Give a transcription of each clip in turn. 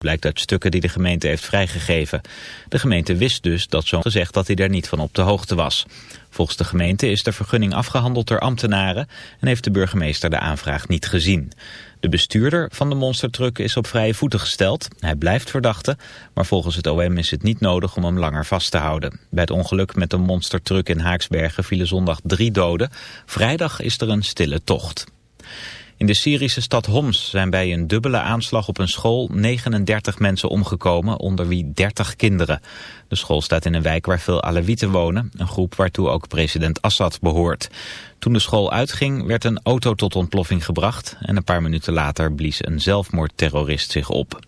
Blijkt uit stukken die de gemeente heeft vrijgegeven. De gemeente wist dus dat zo'n gezegd dat hij daar niet van op de hoogte was. Volgens de gemeente is de vergunning afgehandeld door ambtenaren en heeft de burgemeester de aanvraag niet gezien. De bestuurder van de monstertruck is op vrije voeten gesteld. Hij blijft verdachte, maar volgens het OM is het niet nodig om hem langer vast te houden. Bij het ongeluk met de monstertruck in Haaksbergen vielen zondag drie doden. Vrijdag is er een stille tocht. In de Syrische stad Homs zijn bij een dubbele aanslag op een school 39 mensen omgekomen, onder wie 30 kinderen. De school staat in een wijk waar veel Alewieten wonen, een groep waartoe ook president Assad behoort. Toen de school uitging werd een auto tot ontploffing gebracht en een paar minuten later blies een zelfmoordterrorist zich op.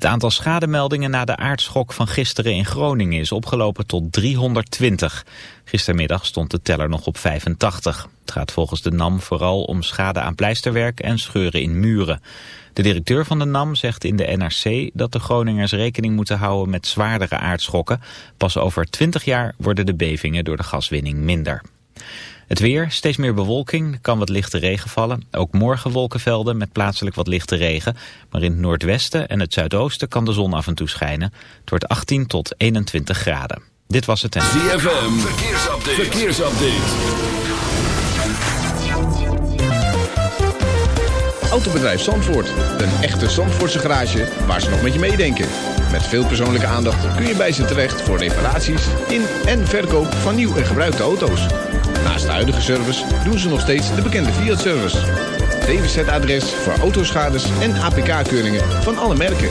Het aantal schademeldingen na de aardschok van gisteren in Groningen is opgelopen tot 320. Gistermiddag stond de teller nog op 85. Het gaat volgens de NAM vooral om schade aan pleisterwerk en scheuren in muren. De directeur van de NAM zegt in de NRC dat de Groningers rekening moeten houden met zwaardere aardschokken. Pas over 20 jaar worden de bevingen door de gaswinning minder. Het weer, steeds meer bewolking, kan wat lichte regen vallen. Ook morgen wolkenvelden met plaatselijk wat lichte regen. Maar in het noordwesten en het zuidoosten kan de zon af en toe schijnen. Het wordt 18 tot 21 graden. Dit was het en... ZFM, verkeersupdate. Autobedrijf Zandvoort. Een echte Zandvoortse garage waar ze nog met je meedenken. Met veel persoonlijke aandacht kun je bij ze terecht voor reparaties in en verkoop van nieuw en gebruikte auto's. Naast de huidige service doen ze nog steeds de bekende Fiat-service. DWZ-adres voor autoschades en APK-keuringen van alle merken.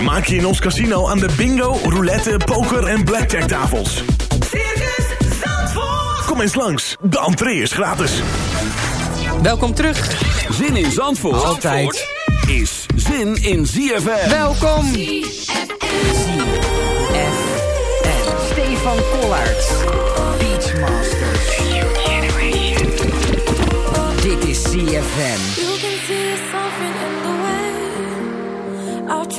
Vermaak je in ons casino aan de bingo, roulette, poker en blackjack tafels. Circus Zandvoort. Kom eens langs, de entree is gratis. Welkom terug. Zin in Zandvoort, Altijd. is zin in ZFM. Welkom. Stefan Kollaert. Beachmasters. Dit is CFM.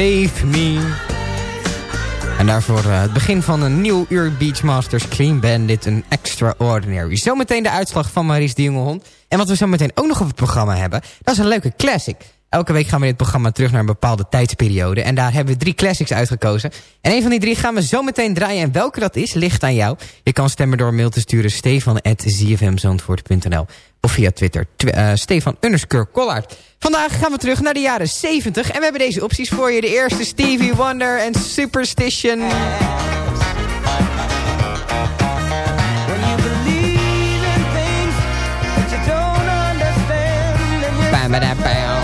Save Me. En daarvoor eh, het begin van een nieuw uur Beachmasters Clean Bandit, een extraordinary. Zometeen de uitslag van Maries de Jongehond. En wat we zo meteen ook nog op het programma hebben, dat is een leuke classic. Elke week gaan we in dit programma terug naar een bepaalde tijdsperiode. En daar hebben we drie classics uitgekozen. En een van die drie gaan we zo meteen draaien. En welke dat is, ligt aan jou. Je kan stemmen door een mail te sturen stefan.zfmzandvoort.nl Of via Twitter, tw uh, Stefan underscore Collard. Vandaag gaan we terug naar de jaren 70. En we hebben deze opties voor je. De eerste Stevie Wonder en Superstition. Bam, bam, bam.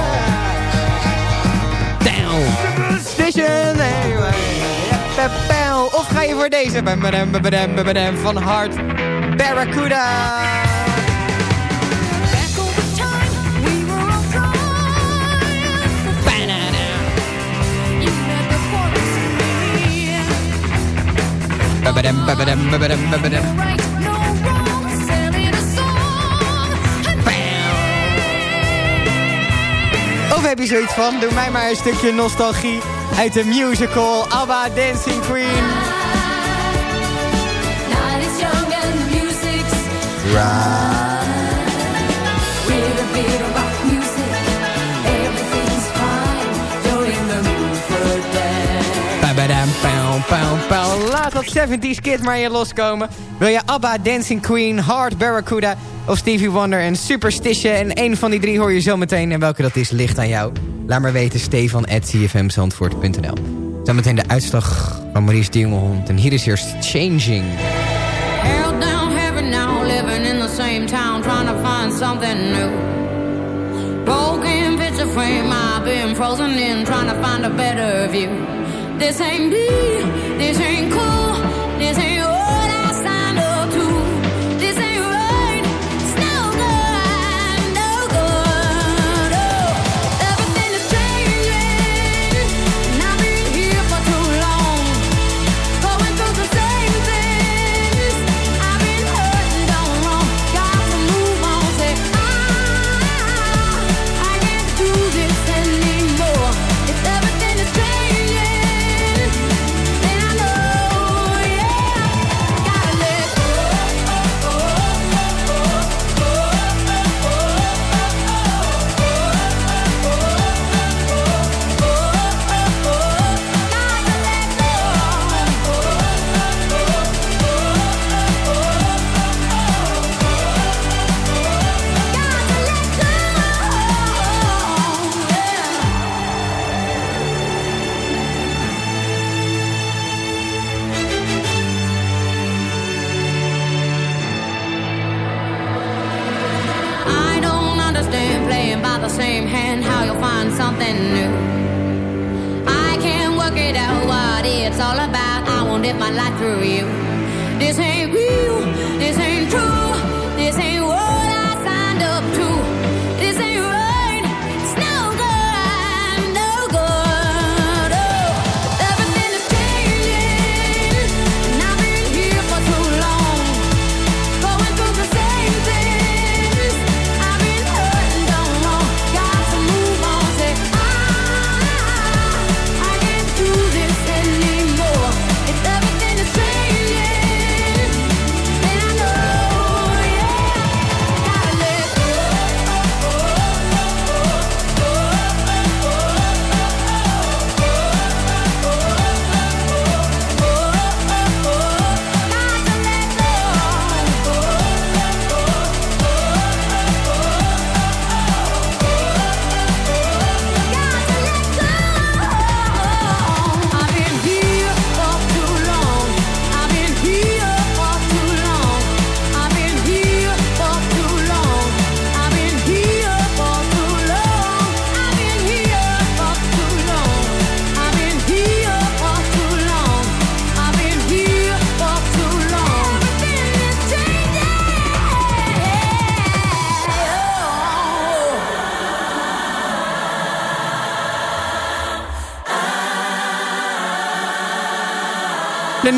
Of ga je voor deze? Van Hart. Barracuda. Of heb je zoiets van, doe mij maar een stukje nostalgie uit de musical ABBA Dancing Queen. Laat dat 70s kid maar hier loskomen. Wil je ABBA, Dancing Queen, Hard Barracuda of Stevie Wonder en Superstition? En een van die drie hoor je zo meteen. En welke dat is, ligt aan jou. Laat maar weten, stefan.cfmzandvoort.nl Zometeen de uitslag van Maurice de Jongehond. En hier is eerst Changing. Held down heaven now, living in the same town, trying to find something new. Broken picture frame, I've been frozen in, trying to find a better view. This ain't me, this ain't cool,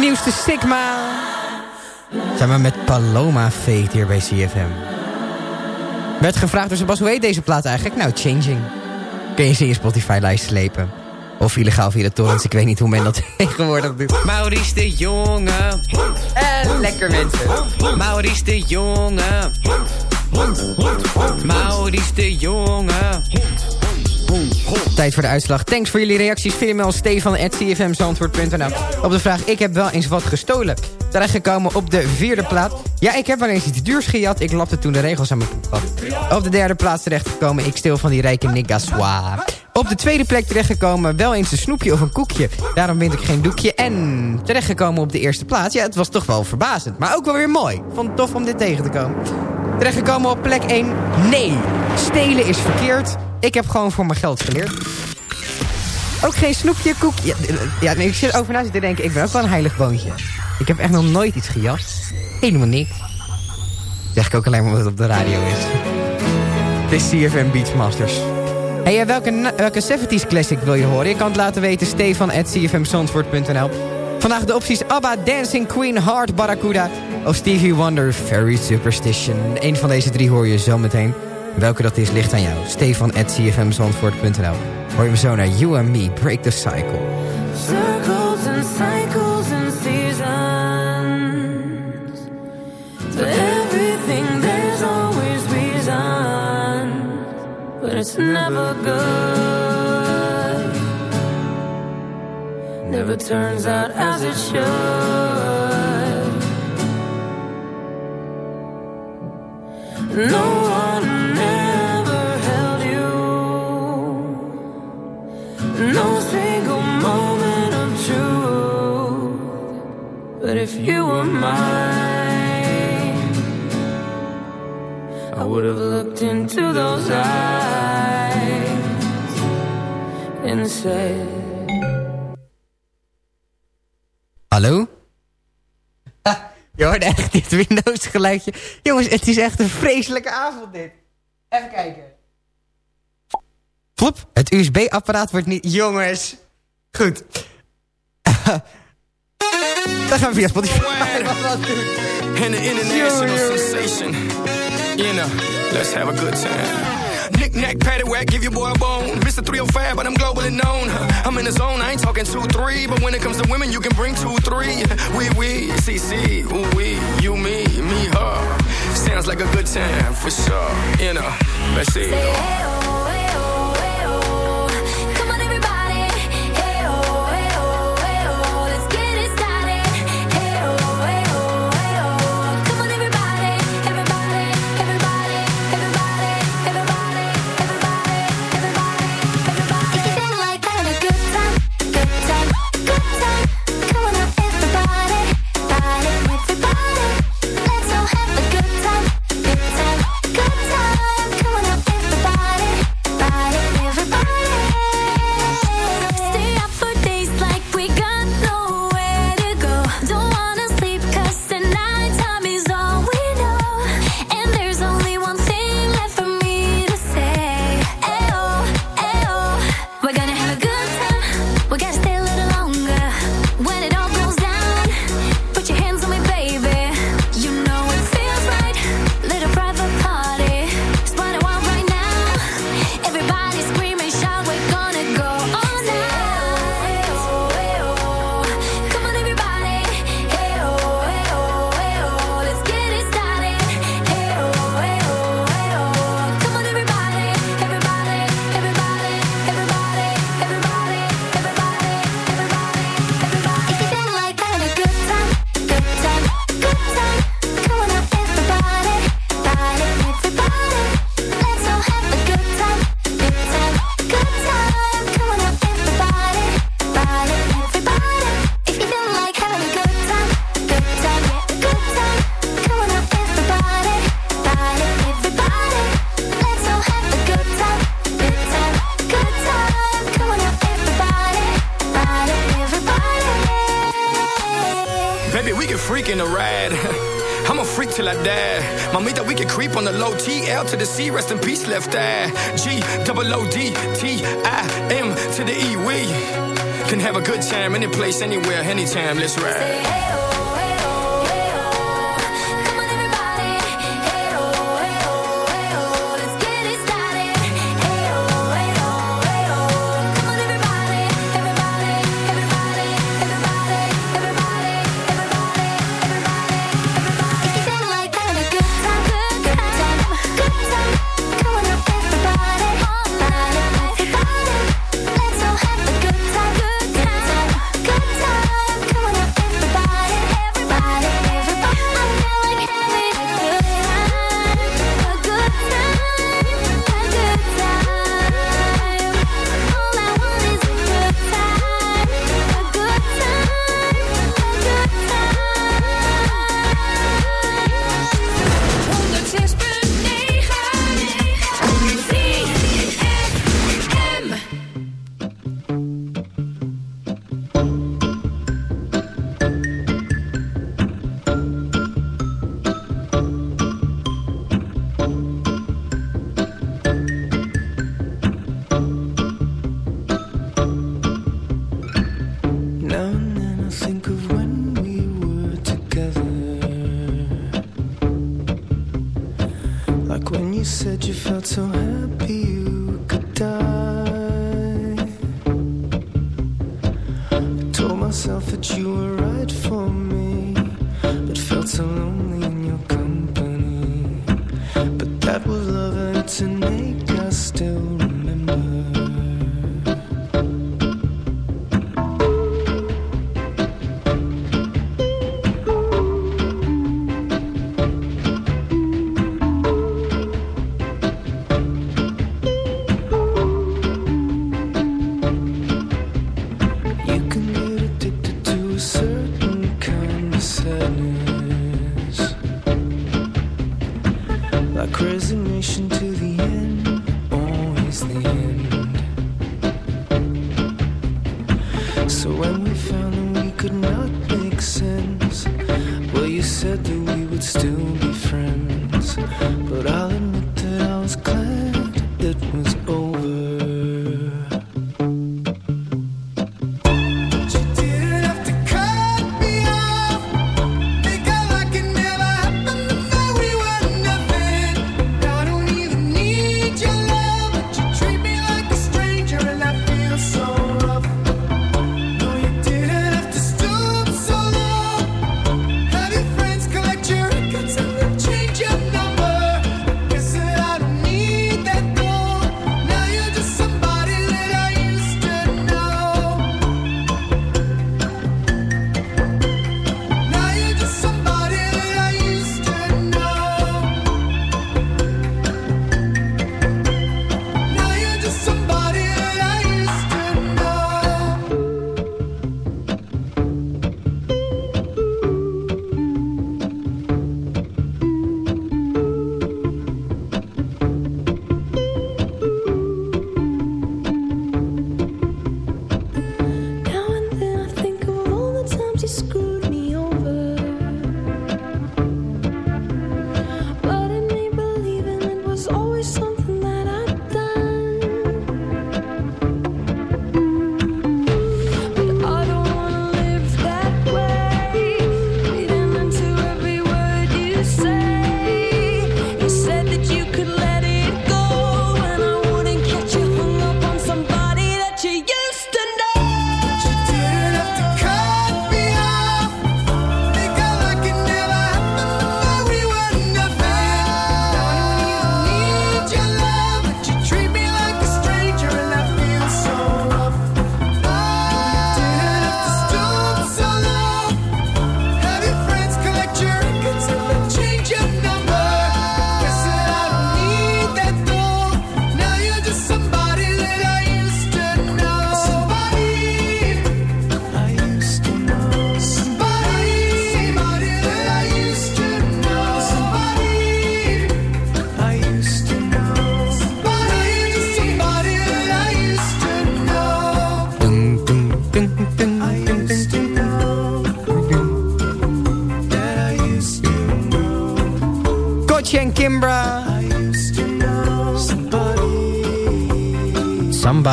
nieuwste Sigma. Samen met Paloma Fate hier bij CFM. Werd gevraagd door Sebas, hoe heet deze plaat eigenlijk? Nou, Changing. kun je ze in je Spotify-lijst slepen. Of illegaal via de torrents, ik weet niet hoe men dat tegenwoordig doet. Maurice de Jonge. En lekker mensen. Maurice de Jonge. Maurice de Jonge. Tijd voor de uitslag. Thanks voor jullie reacties. Via stefan.cfmzandvoort.nl Op de vraag, ik heb wel eens wat gestolen. Terechtgekomen op de vierde plaats. Ja, ik heb wel eens iets duurs gejat. Ik lapte toen de regels aan mijn poep. Op de derde plaats terechtgekomen. Ik stil van die rijke niggaswa. Op de tweede plek terechtgekomen. Wel eens een snoepje of een koekje. Daarom wint ik geen doekje. En terechtgekomen op de eerste plaats. Ja, het was toch wel verbazend. Maar ook wel weer mooi. Vond het tof om dit tegen te komen. Terechtgekomen op plek 1. Nee, stelen is verkeerd. Ik heb gewoon voor mijn geld geleerd. Ook geen snoepje, koekje. Ja, nee, ik zit over na te denken. Ik ben ook wel een heilig boontje. Ik heb echt nog nooit iets gejast. Helemaal niks. Zeg ik ook alleen maar omdat het op de radio is. Dit is CFM Beachmasters. Hey, eh, welke, welke 70s classic wil je horen? Je kan het laten weten. Stefan at Vandaag de opties ABBA, Dancing Queen, Hard Barracuda... of Stevie Wonder, Very Superstition. Eén van deze drie hoor je zo meteen. Welke dat is, ligt aan jou. Stefan at cfmzandvoort.nl Hoor je me zo naar You and Me, Break the Cycle. Circles and cycles and seasons. For everything, there's always reason. But it's never good. Never turns out as it should. No one No single moment of truth. But if you were mine, I would have looked into those eyes and said, Hallo? Ha, je hoorde echt dit Windows geluidje. Jongens, het is echt een vreselijke avond dit. Even kijken. Flop, het USB-apparaat wordt niet... Jongens, goed. Dan gaan we via Spotify. And the international sensation. You know, let's have a good time. Knick knack, paddywhack, give your boy a bone. Mr. 305, but I'm globally known. I'm in the zone, I ain't talking two, three. But when it comes to women, you can bring two, three. We, we, CC, ooh, we, you, me, me, her. Sounds like a good time for sure. You know, let's see. Left eye. G double O D T I M to the E. We can have a good time any place, anywhere, anytime. Let's ride. into the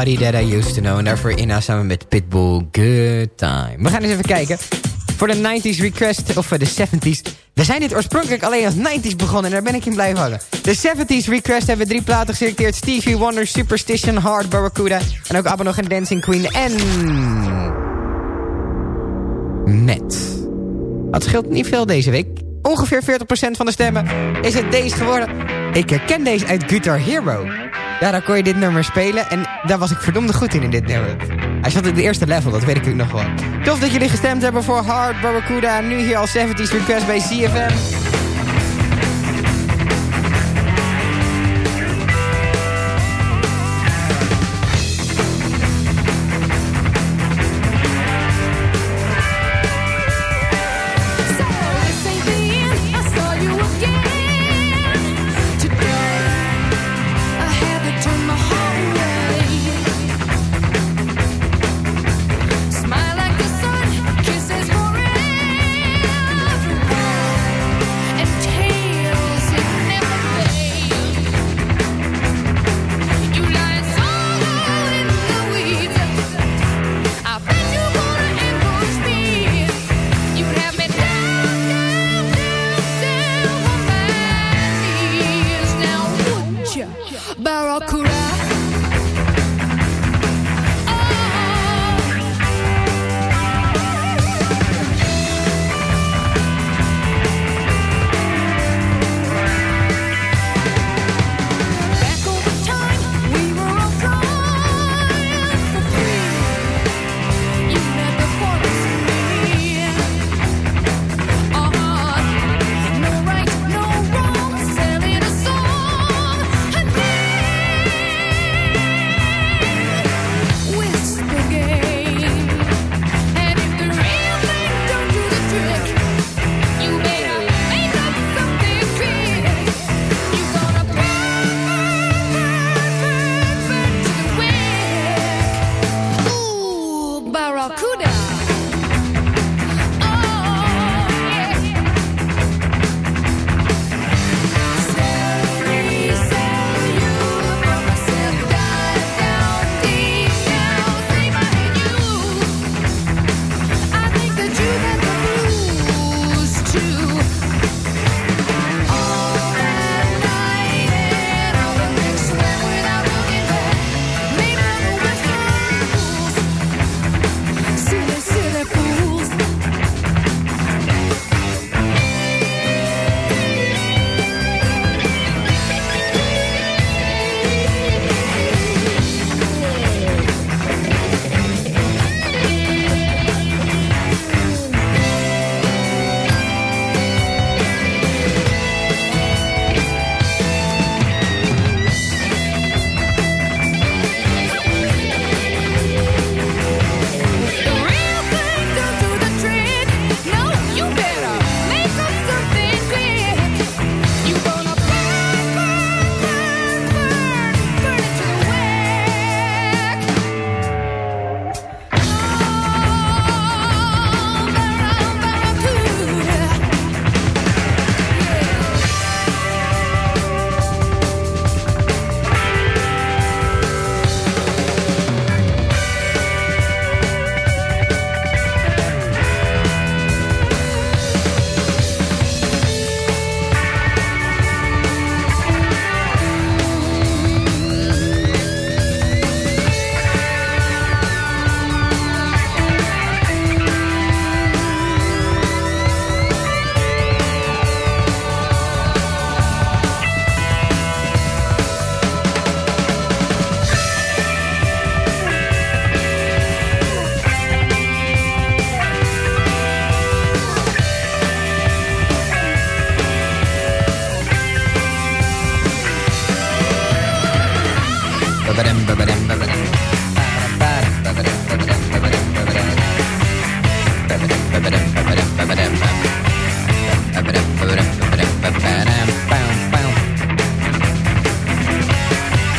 Somebody That I Used To Know. En daarvoor Inna samen met Pitbull. Good time. We gaan eens even kijken. Voor de 90s request, of eh, de 70s. We zijn dit oorspronkelijk alleen als 90s begonnen. En daar ben ik in blijven hangen. De 70s request hebben we drie platen geselecteerd. Stevie Wonder, Superstition, Hard, Barracuda. En ook Abba nog een Dancing Queen. En... Met. Dat scheelt niet veel deze week. Ongeveer 40% van de stemmen is het deze geworden. Ik herken deze uit Guitar Hero. Ja, dan kon je dit nummer spelen. En daar was ik verdomde goed in, in dit nummer. Hij zat in de eerste level, dat weet ik natuurlijk nog wel. Tof dat jullie gestemd hebben voor Hard Barracuda. Nu hier al 70s Request bij CFM.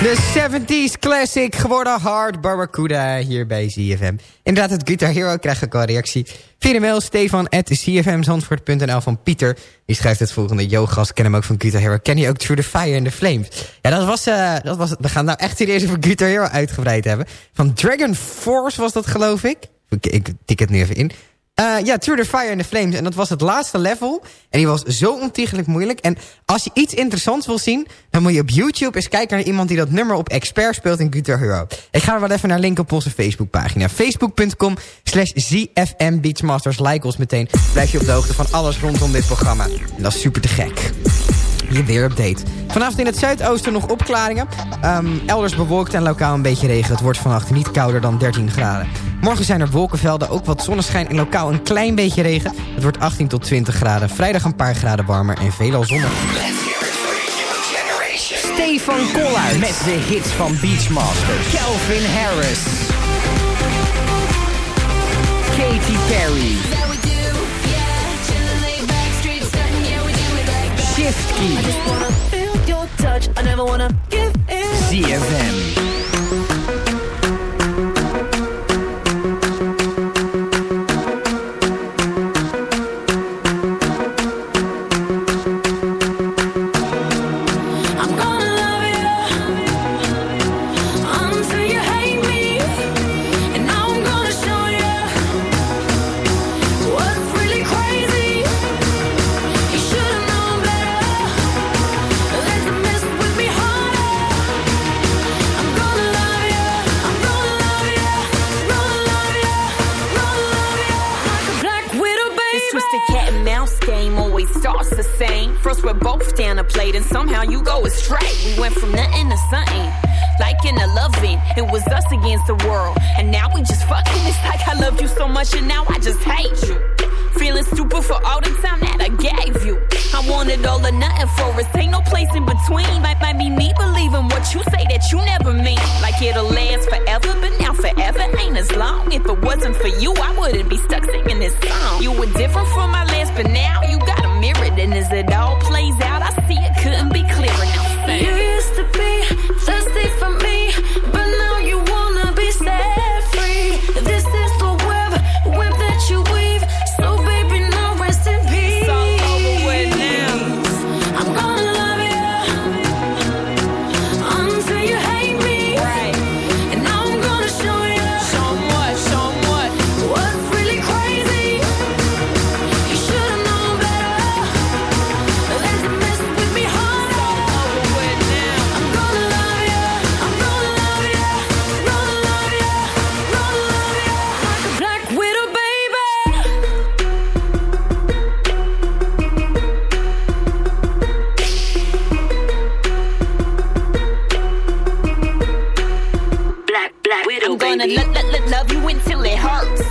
De 70s classic geworden Hard Barracuda hier bij ZFM. Inderdaad, het Guitar Hero krijgt ook al een reactie. Via de mail stefan van Pieter. Die schrijft het volgende. Yo, gast, ken hem ook van Guitar Hero. Ken je ook Through the Fire and the Flames? Ja, dat was, eh, dat was we gaan nou echt serieus over Guitar Hero uitgebreid hebben. Van Dragon Force was dat, geloof ik. Ik, ik tik het nu even in. Eh, ja, Through Fire and the Flames. En dat was het laatste level. En die was zo ontiegelijk moeilijk. En als je iets interessants wil zien... dan moet je op YouTube eens kijken naar iemand die dat nummer op expert speelt in Guitar Hero. Ik ga er wel even naar linken op onze Facebookpagina. Facebook.com slash ZFM Beachmasters. Like ons meteen. Blijf je op de hoogte van alles rondom dit programma. En dat is super te gek. Je weerupdate. Vanavond in het zuidoosten nog opklaringen. Ehm, elders bewolkt en lokaal een beetje regen. Het wordt vannacht niet kouder dan 13 graden. Morgen zijn er wolkenvelden, ook wat zonneschijn en lokaal een klein beetje regen. Het wordt 18 tot 20 graden. Vrijdag een paar graden warmer en veelal zonnig. Stefan Koller met de hits van Beachmasters. Calvin Harris. Katy Perry. Shift Key. ZFM. twisted cat and mouse game always starts the same. First, we're both down a plate, and somehow you go astray. We went from nothing to something, liking to loving. It was us against the world, and now we just fucking. It's like I love you so much, and now I just hate you. Feeling stupid for all the time that I gave you. I wanted all or nothing for us. Ain't no place in between. Might, might be me believing what you say that you never mean. Like it'll last forever, but now forever ain't as long. If it wasn't for you, I wouldn't be stuck singing this song. You were different from my last, but now you got a mirror. And as it all plays out, I see it couldn't be clearer. Now. You used to be thirsty for me, but gonna let, let love you until it hurts.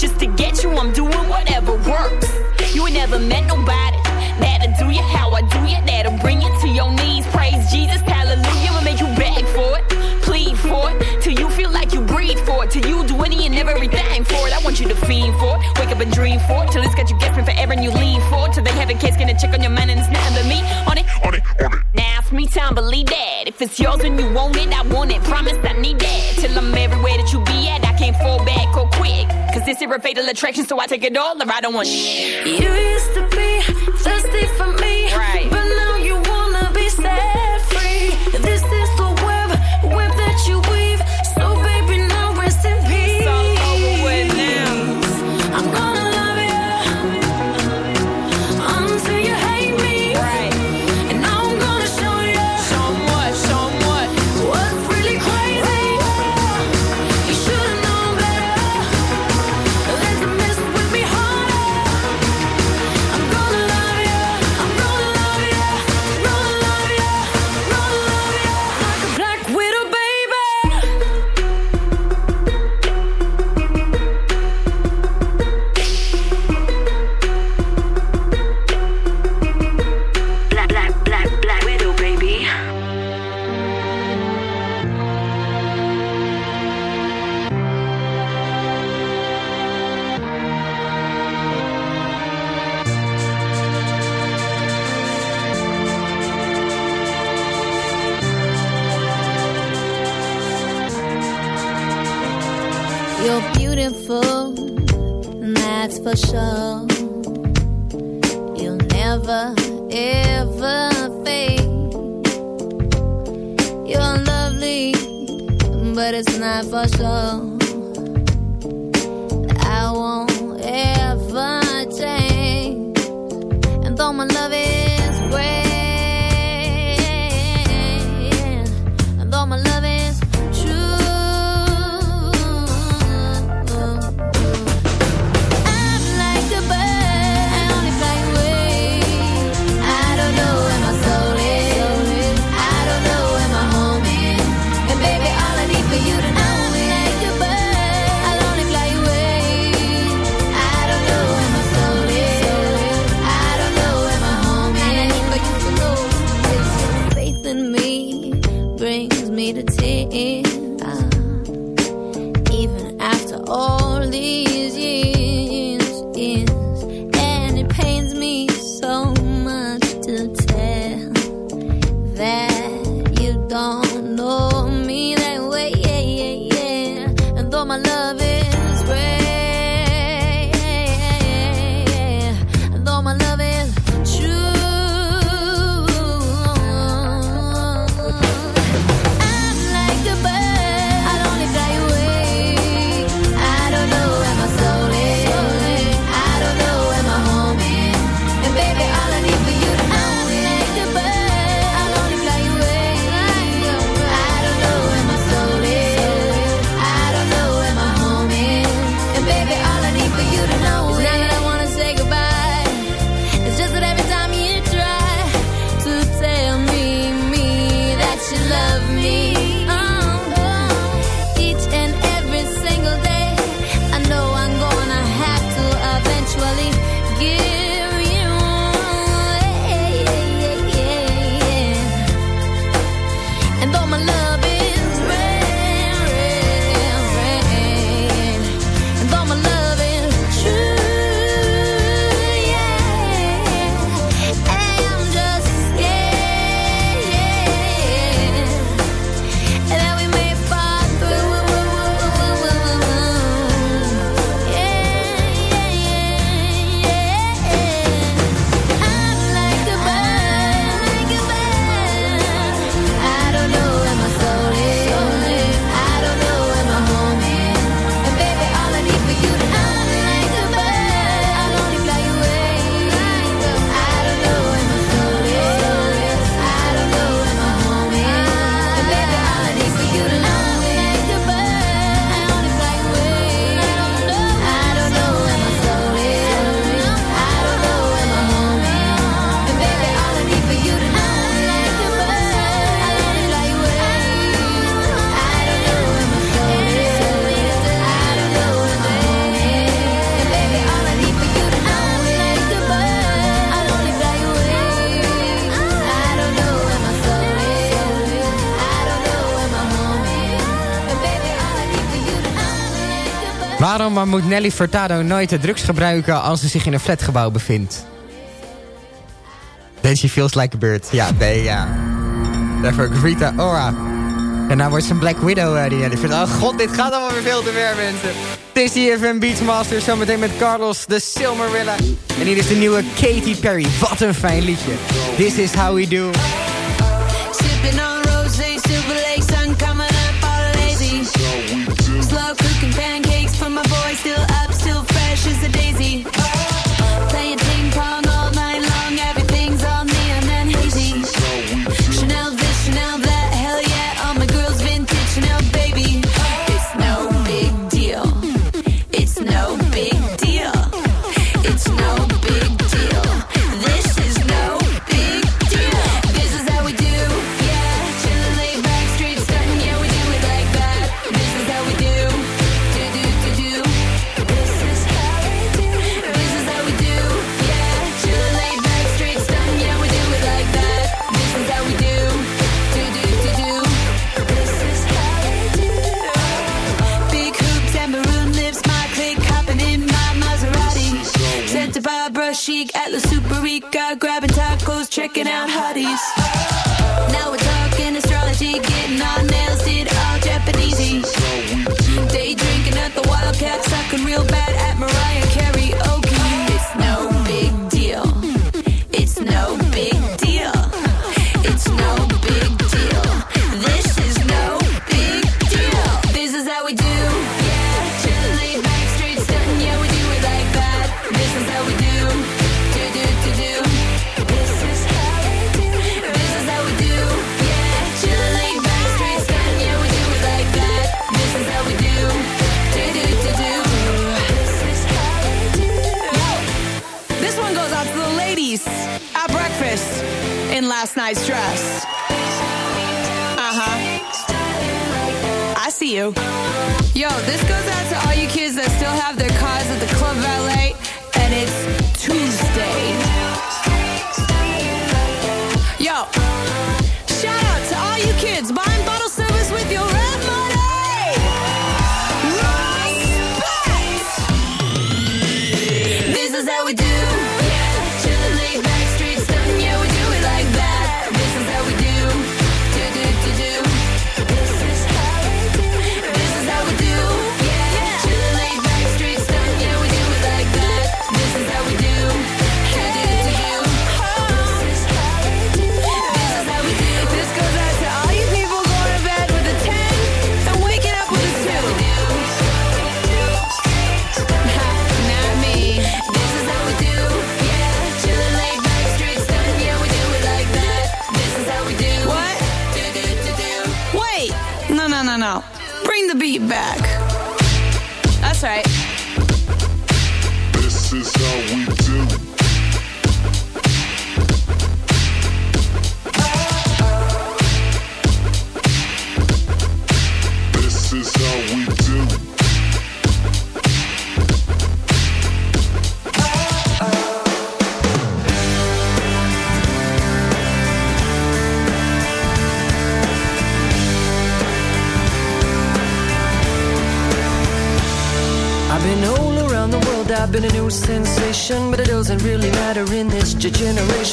Just to get you, I'm doing whatever works. You ain't never met nobody that'll do you how I do you. That'll bring you to your knees. Praise Jesus, hallelujah. I'll make you beg for it, plead for it, till you feel like you breathe for it. Till you do any and everything for it. I want you to fiend for it, wake up and dream for it, till it's got you guessing forever and you lean for it. Till they have a case, gonna check on your mind and it's that. If it's yours and you want it, I want it. Promise I need that. Till I'm everywhere that you be at, I can't fall back or quick. Cause this is a fatal attraction, so I take it all or I don't want shit. You used to be thirsty for me, Right. moet Nelly Furtado nooit de drugs gebruiken als ze zich in een flatgebouw bevindt. Then feels like a bird. Ja, nee, ja. Daarvoor Greta. Ora. Daarna wordt ze een Black Widow uh, die Nelly Oh god, dit gaat allemaal weer veel te ver, mensen. Het is hier FM Beachmaster, zometeen met Carlos de Silmarilla. En hier is de nieuwe Katy Perry. Wat een fijn liedje. This is how we do.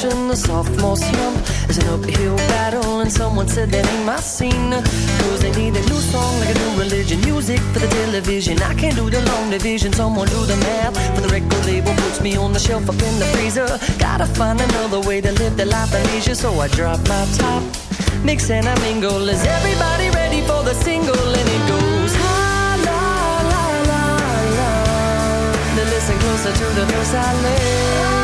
the sophomore slump is an uphill battle, and someone said that ain't my scene. Cause they need a new song, like a new religion, music for the television. I can't do the long division, someone do the math. For the record label puts me on the shelf up in the freezer. Gotta find another way to live the life of leisure, so I drop my top. Mix and I mingle. Is everybody ready for the single? And it goes ha la la la la. Now listen closer to the verse I lay.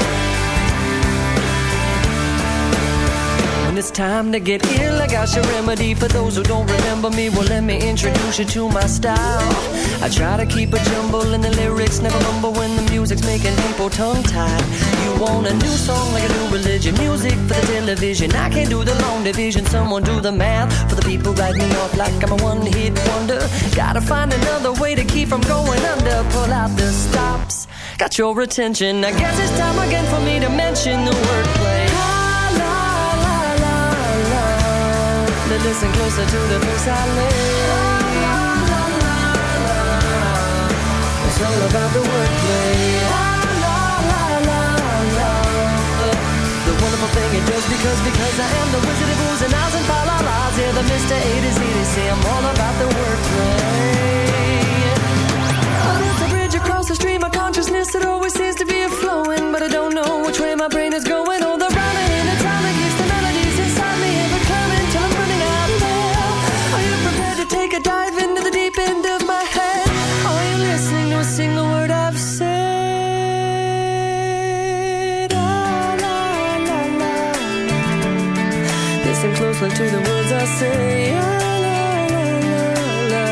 When it's time to get ill, I got your remedy for those who don't remember me. Well, let me introduce you to my style. I try to keep a jumble in the lyrics, never mumble when the music's making people tongue tied. You want a new song like a new religion, music for the television. I can't do the long division, someone do the math for the people write me off like I'm a one hit wonder. Gotta find another way to keep from going under. Pull out the stops, got your attention. I guess it's time again for me to mention the wordplay. Listen closer to the verse I lay. It's all about the wordplay. La, la, la, la, la. The wonderful thing it does because because I am the wizard of oohs and ahs and fa la la's. Yeah, the Mr. A to Z to say I'm all about the wordplay. Oh, there's a bridge across the stream of consciousness that always seems to be a flowing, but I don't know which way my brain is going. To the words I say. La, la, la, la, la.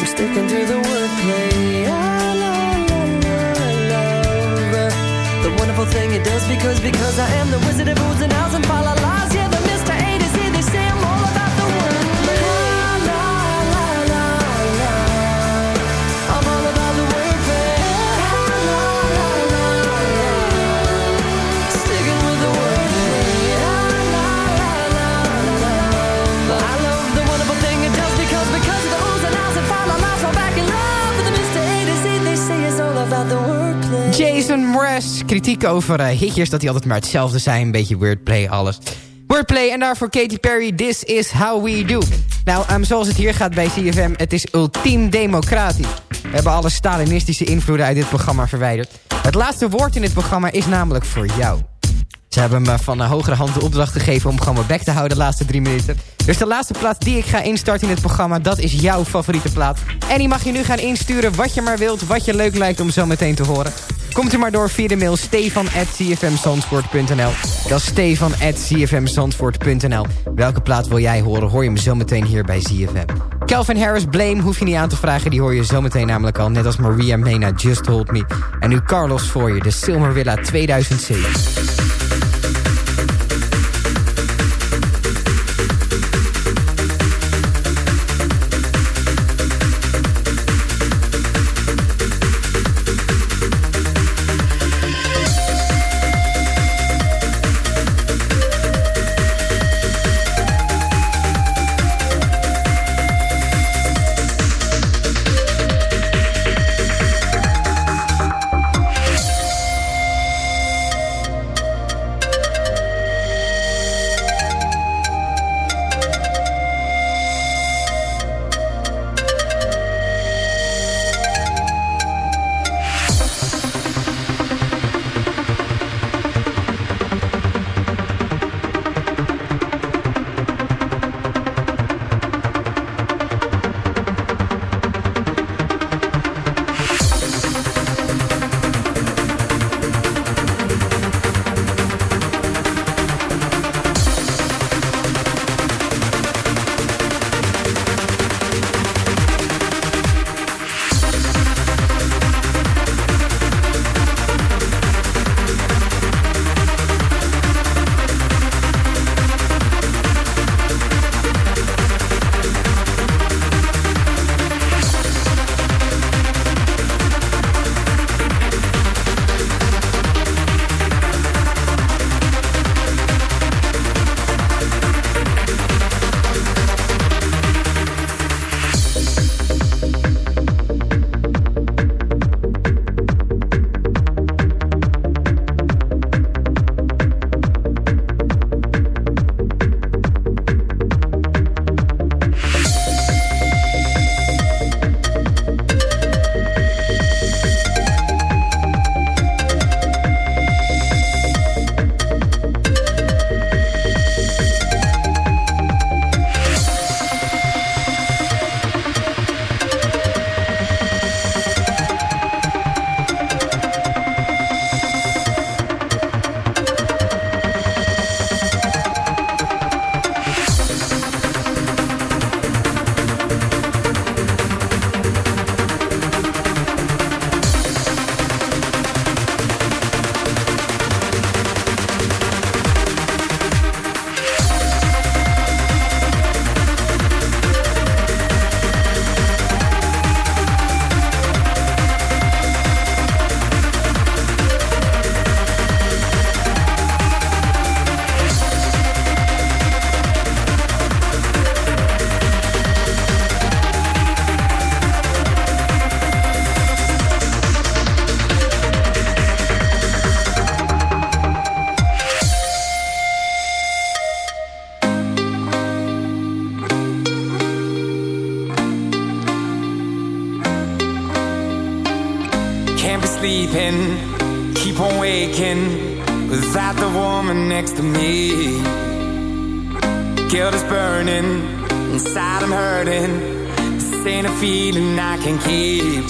I'm sticking to the wordplay. La, la, la, la, love. The wonderful thing it does because because I am the wizard of oohs and ahs and fa la la's. Kritiek over eh, hitjes, dat die altijd maar hetzelfde zijn. Een beetje wordplay, alles. Wordplay en daarvoor Katy Perry, This is How We Do. Nou, ehm, zoals het hier gaat bij CFM, het is ultiem democratisch. We hebben alle Stalinistische invloeden uit dit programma verwijderd. Het laatste woord in dit programma is namelijk voor jou. Ze hebben me van een hogere hand de opdracht gegeven om gewoon mijn bek te houden de laatste drie minuten. Dus de laatste plaat die ik ga instarten in het programma, dat is jouw favoriete plaat. En die mag je nu gaan insturen wat je maar wilt, wat je leuk lijkt om zo meteen te horen. Komt u maar door via de mail stefan.cfmzandvoort.nl Dat is stefan.cfmzandvoort.nl Welke plaat wil jij horen, hoor je me zo meteen hier bij ZFM. Calvin Harris, Blame, hoef je niet aan te vragen. Die hoor je zo meteen namelijk al, net als Maria Mena, Just Hold Me. En nu Carlos voor je, de Silver Villa 2007.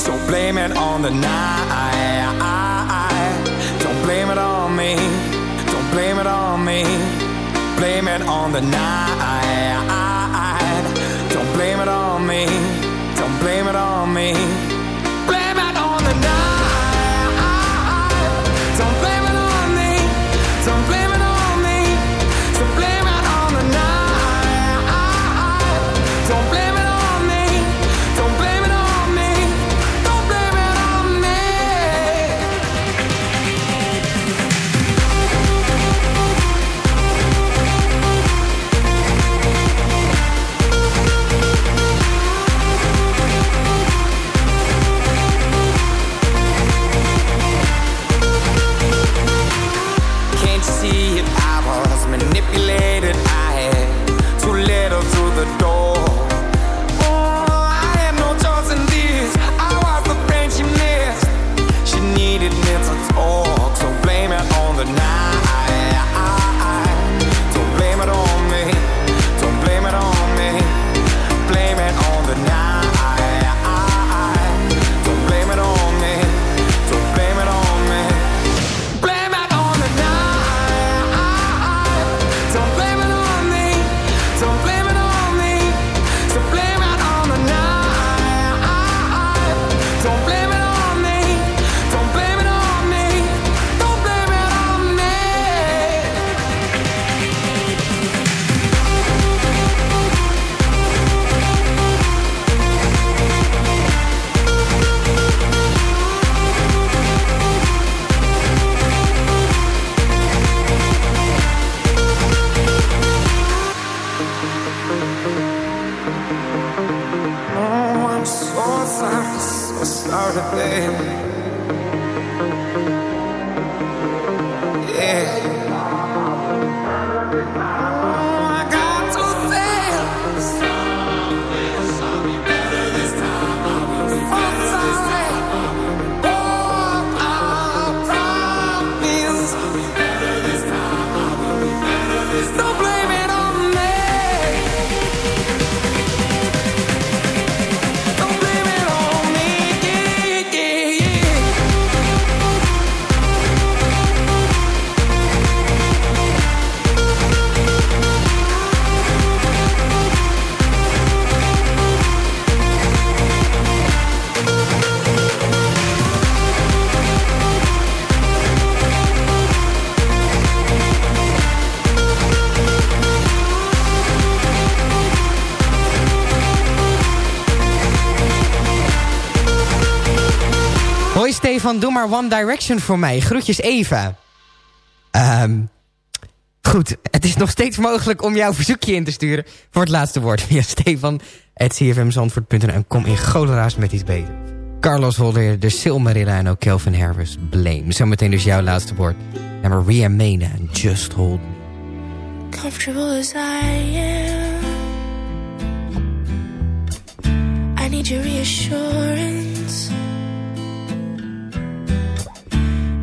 So blame it on the night. van doe maar One Direction voor mij. Groetjes Eva. Ehm, goed, het is nog steeds mogelijk om jouw verzoekje in te sturen... voor het laatste woord via stefan.cfmzandvoort.nl. En kom in goleraars met iets beter. Carlos Holder, de Silmarilla en ook Kelvin Hervis. Blame. Zometeen dus jouw laatste woord. En Maria Mena, Just Hold Me. Comfortable as I am I need your reassurance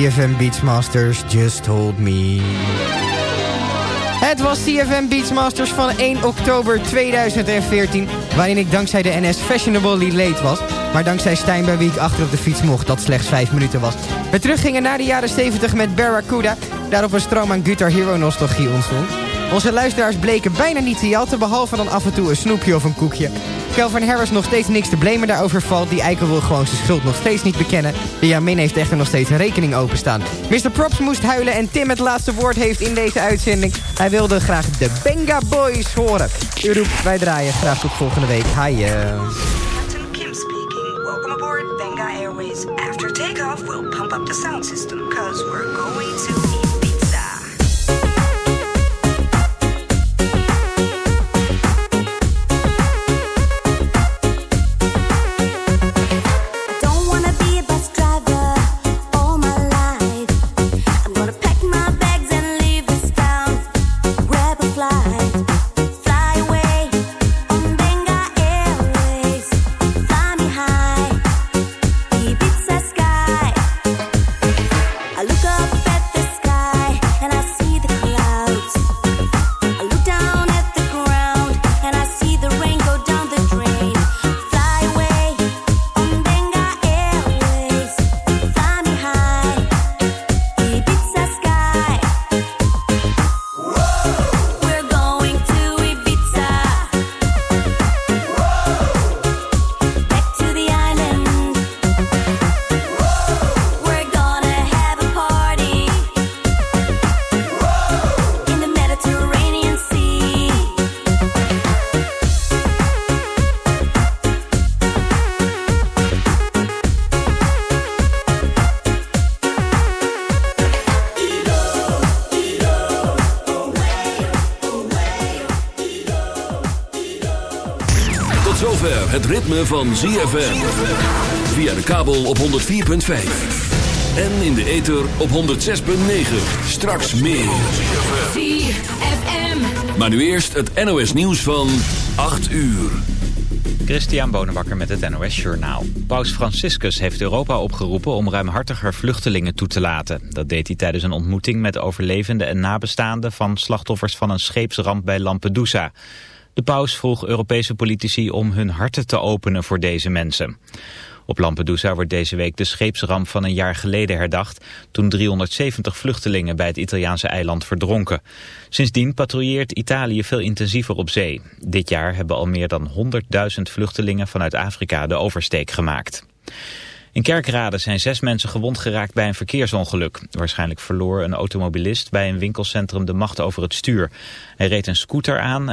CFM Beachmasters, Just Hold Me. Het was CFM Beachmasters van 1 oktober 2014... waarin ik dankzij de NS fashionably late was... maar dankzij Stijn bij wie ik achter op de fiets mocht... dat slechts 5 minuten was. We teruggingen naar de jaren 70 met Barracuda... daarop een stroom aan Guitar Hero nostalgie ontstond. Onze luisteraars bleken bijna niet te jatten... behalve dan af en toe een snoepje of een koekje. Calvin Harris nog steeds niks te blamen daarover valt. Die eikel wil gewoon zijn schuld nog steeds niet bekennen. De Jamin heeft echter nog steeds een rekening openstaan. Mr. Props moest huilen en Tim het laatste woord heeft in deze uitzending. Hij wilde graag de Benga Boys horen. U wij draaien. Graag tot volgende week. Hi. eh. Captain Kim speaking. Welcome aboard Benga Airways. After takeoff, we'll pump up the sound system because we're going to ritme van ZFM. Via de kabel op 104.5. En in de ether op 106.9. Straks meer. Maar nu eerst het NOS nieuws van 8 uur. Christian Bonenbakker met het NOS Journaal. Paus Franciscus heeft Europa opgeroepen om ruimhartiger vluchtelingen toe te laten. Dat deed hij tijdens een ontmoeting met overlevenden en nabestaanden van slachtoffers van een scheepsramp bij Lampedusa. De paus vroeg Europese politici om hun harten te openen voor deze mensen. Op Lampedusa wordt deze week de scheepsramp van een jaar geleden herdacht... toen 370 vluchtelingen bij het Italiaanse eiland verdronken. Sindsdien patrouilleert Italië veel intensiever op zee. Dit jaar hebben al meer dan 100.000 vluchtelingen vanuit Afrika de oversteek gemaakt. In Kerkrade zijn zes mensen gewond geraakt bij een verkeersongeluk. Waarschijnlijk verloor een automobilist bij een winkelcentrum de macht over het stuur. Hij reed een scooter aan